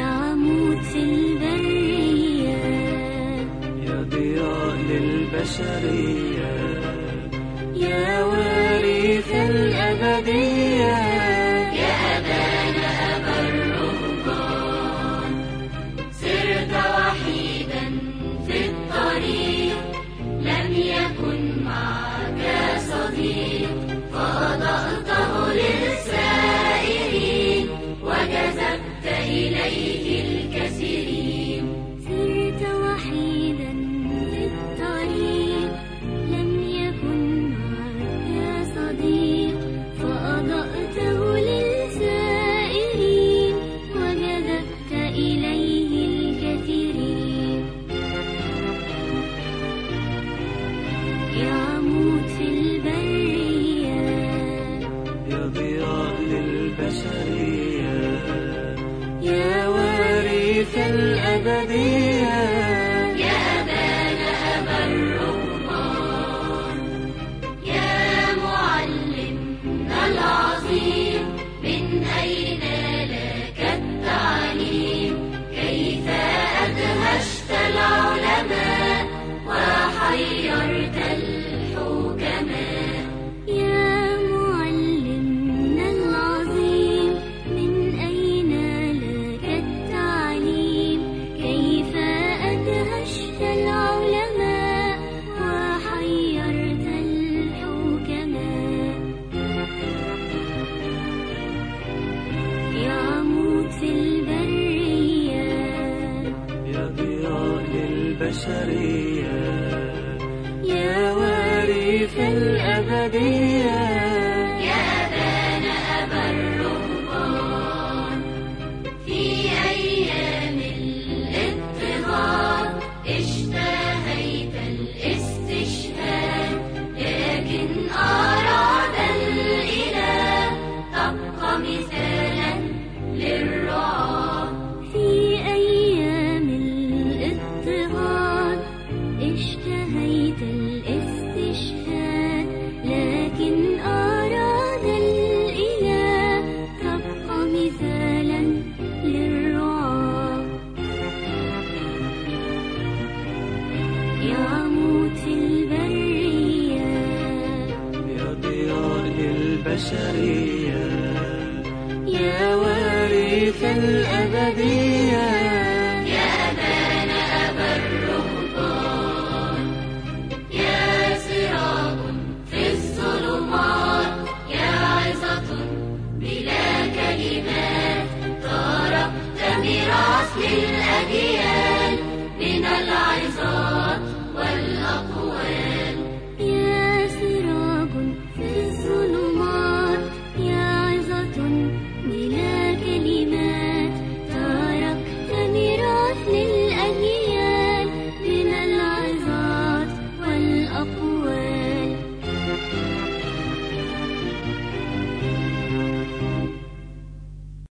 يا موت البرية. يا ضياء للبشرية. يا الأبدية البشرية. يا وارث الأبدية اشتهيت الاستشهاد لكن أراد الإله تبقى مثالا للرعاة. البرية. يا يا وارث الأبدية. Yeah.